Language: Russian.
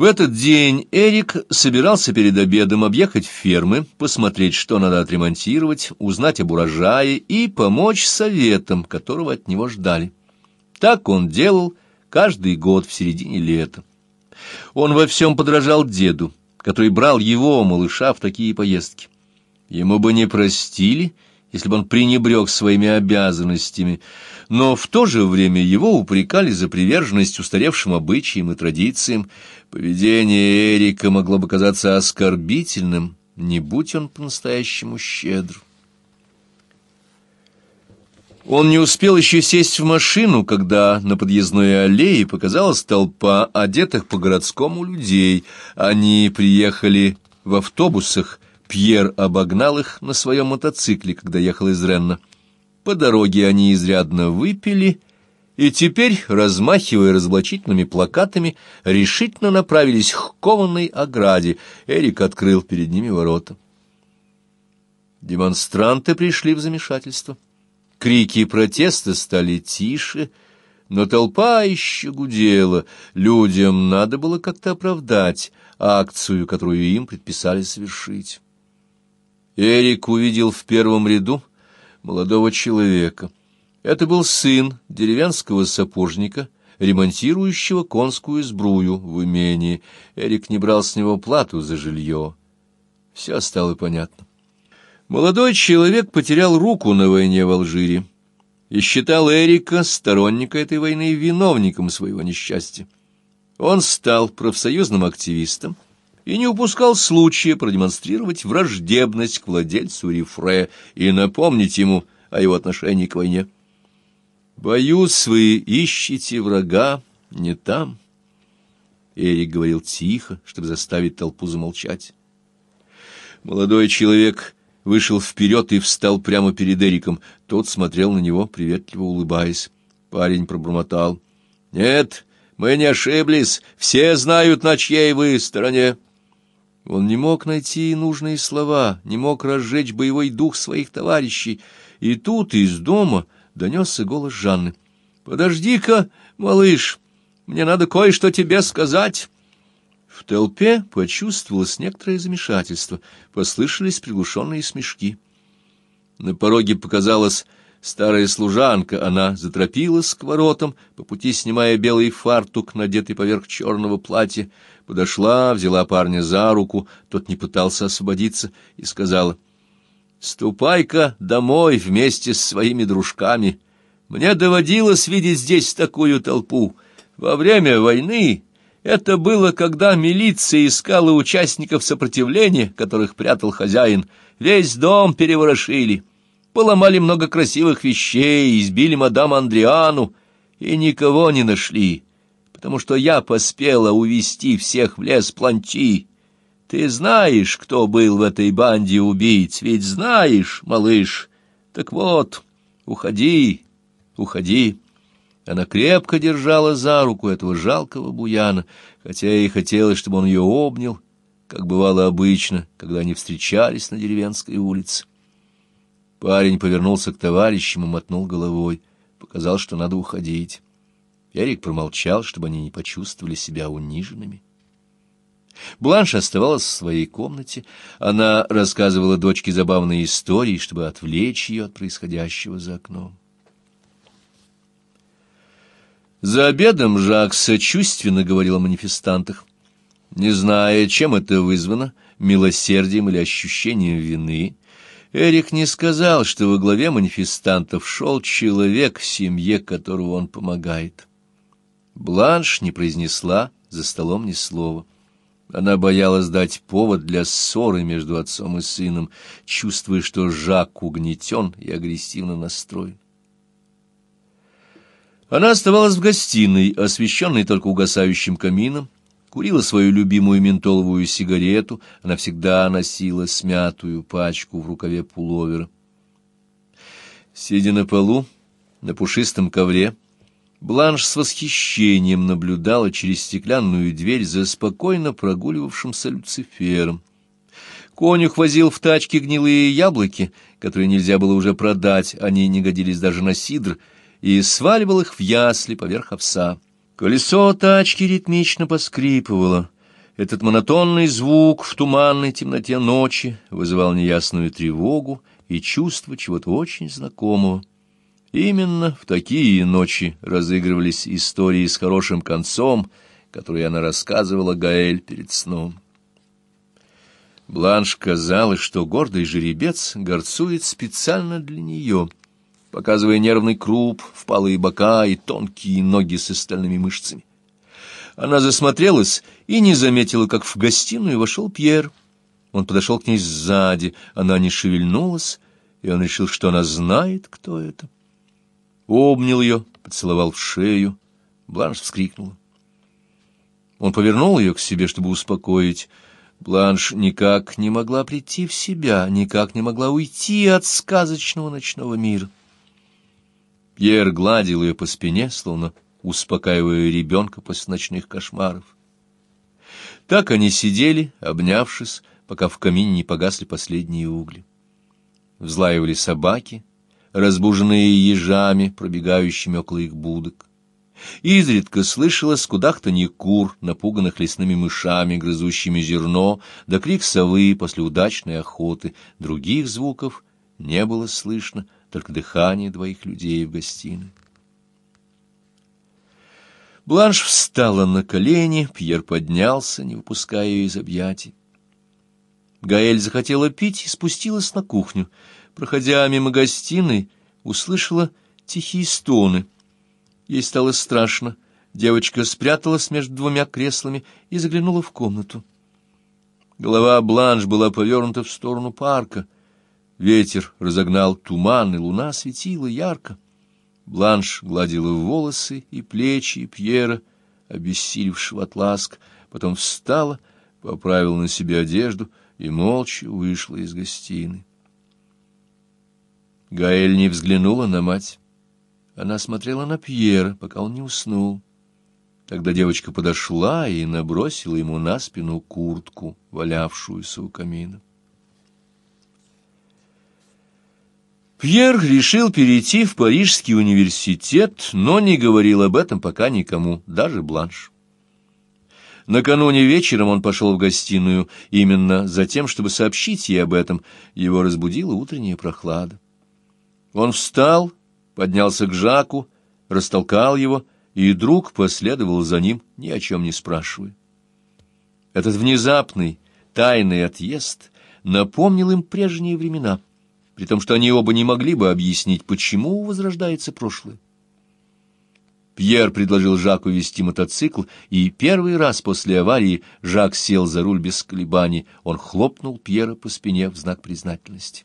В этот день Эрик собирался перед обедом объехать фермы, посмотреть, что надо отремонтировать, узнать об урожае и помочь советам, которого от него ждали. Так он делал каждый год в середине лета. Он во всем подражал деду, который брал его, малыша, в такие поездки. Ему бы не простили, если бы он пренебрег своими обязанностями, но в то же время его упрекали за приверженность устаревшим обычаям и традициям. Поведение Эрика могло бы казаться оскорбительным, не будь он по-настоящему щедр. Он не успел еще сесть в машину, когда на подъездной аллее показалась толпа одетых по-городскому людей. Они приехали в автобусах, Пьер обогнал их на своем мотоцикле, когда ехал из Ренна. По дороге они изрядно выпили, и теперь, размахивая разоблачительными плакатами, решительно направились к кованой ограде. Эрик открыл перед ними ворота. Демонстранты пришли в замешательство. Крики протеста стали тише, но толпа еще гудела. Людям надо было как-то оправдать акцию, которую им предписали совершить. Эрик увидел в первом ряду молодого человека. Это был сын деревенского сапожника, ремонтирующего конскую сбрую в имении. Эрик не брал с него плату за жилье. Все стало понятно. Молодой человек потерял руку на войне в Алжире и считал Эрика, сторонника этой войны, виновником своего несчастья. Он стал профсоюзным активистом и не упускал случая продемонстрировать враждебность к владельцу Рифре и напомнить ему о его отношении к войне. «Боюсь, вы ищете врага не там», — Эрик говорил тихо, чтобы заставить толпу замолчать. Молодой человек вышел вперед и встал прямо перед Эриком. Тот смотрел на него, приветливо улыбаясь. Парень пробормотал. «Нет, мы не ошиблись. Все знают, на чьей вы стороне». Он не мог найти нужные слова, не мог разжечь боевой дух своих товарищей. И тут из дома донесся голос Жанны. «Подожди-ка, малыш, мне надо кое-что тебе сказать». В толпе почувствовалось некоторое замешательство, послышались приглушенные смешки. На пороге показалась старая служанка, она заторопилась к воротам, по пути снимая белый фартук, надетый поверх черного платья, подошла, взяла парня за руку, тот не пытался освободиться, и сказала, «Ступай-ка домой вместе с своими дружками. Мне доводилось видеть здесь такую толпу. Во время войны это было, когда милиция искала участников сопротивления, которых прятал хозяин. Весь дом переворошили, поломали много красивых вещей, избили мадам Андриану и никого не нашли, потому что я поспела увести всех в лес Планти. Ты знаешь, кто был в этой банде убийц, ведь знаешь, малыш. Так вот, уходи, уходи. Она крепко держала за руку этого жалкого буяна, хотя ей хотелось, чтобы он ее обнял, как бывало обычно, когда они встречались на деревенской улице. Парень повернулся к товарищам и мотнул головой, показал, что надо уходить. Эрик промолчал, чтобы они не почувствовали себя униженными. Бланш оставалась в своей комнате. Она рассказывала дочке забавные истории, чтобы отвлечь ее от происходящего за окном. За обедом Жак сочувственно говорил о манифестантах. Не зная, чем это вызвано, милосердием или ощущением вины, Эрик не сказал, что во главе манифестантов шел человек, семье которого он помогает. Бланш не произнесла за столом ни слова. Она боялась дать повод для ссоры между отцом и сыном, чувствуя, что Жак угнетен и агрессивно настроен. Она оставалась в гостиной, освещенной только угасающим камином, курила свою любимую ментоловую сигарету, она всегда носила смятую пачку в рукаве пуловера. Сидя на полу, на пушистом ковре, Бланш с восхищением наблюдала через стеклянную дверь за спокойно прогуливавшимся Люцифером. Конюх возил в тачке гнилые яблоки, которые нельзя было уже продать, они не годились даже на сидр, и сваливал их в ясли поверх овса. Колесо тачки ритмично поскрипывало. Этот монотонный звук в туманной темноте ночи вызывал неясную тревогу и чувство чего-то очень знакомого. Именно в такие ночи разыгрывались истории с хорошим концом, которые она рассказывала Гаэль перед сном. Бланш казалось, что гордый жеребец горцует специально для нее, показывая нервный круп, впалые бока и тонкие ноги с остальными мышцами. Она засмотрелась и не заметила, как в гостиную вошел Пьер. Он подошел к ней сзади, она не шевельнулась, и он решил, что она знает, кто это. Обнял ее, поцеловал в шею. Бланш вскрикнула. Он повернул ее к себе, чтобы успокоить, — Бланш никак не могла прийти в себя, никак не могла уйти от сказочного ночного мира. Пьер гладил ее по спине, словно успокаивая ребенка после ночных кошмаров. Так они сидели, обнявшись, пока в камине не погасли последние угли. Взлаивали собаки, разбуженные ежами, пробегающими около их будок. Изредка слышалось кудахтанье кур, напуганных лесными мышами, грызущими зерно, да крик совы после удачной охоты. Других звуков не было слышно, только дыхание двоих людей в гостиной. Бланш встала на колени, Пьер поднялся, не выпуская ее из объятий. Гаэль захотела пить и спустилась на кухню. Проходя мимо гостиной, услышала тихие стоны — Ей стало страшно. Девочка спряталась между двумя креслами и заглянула в комнату. Голова Бланш была повернута в сторону парка. Ветер разогнал туман, и луна светила ярко. Бланш гладила волосы и плечи Пьера, обессилевшего от ласк, потом встала, поправила на себе одежду и молча вышла из гостиной. Гаэль не взглянула на мать. Она смотрела на Пьера, пока он не уснул. Тогда девочка подошла и набросила ему на спину куртку, валявшуюся у камина. Пьер решил перейти в Парижский университет, но не говорил об этом пока никому, даже Бланш. Накануне вечером он пошел в гостиную именно за тем, чтобы сообщить ей об этом. Его разбудила утренняя прохлада. Он встал поднялся к Жаку, растолкал его, и друг последовал за ним, ни о чем не спрашивая. Этот внезапный, тайный отъезд напомнил им прежние времена, при том, что они оба не могли бы объяснить, почему возрождается прошлое. Пьер предложил Жаку вести мотоцикл, и первый раз после аварии Жак сел за руль без колебаний. Он хлопнул Пьера по спине в знак признательности.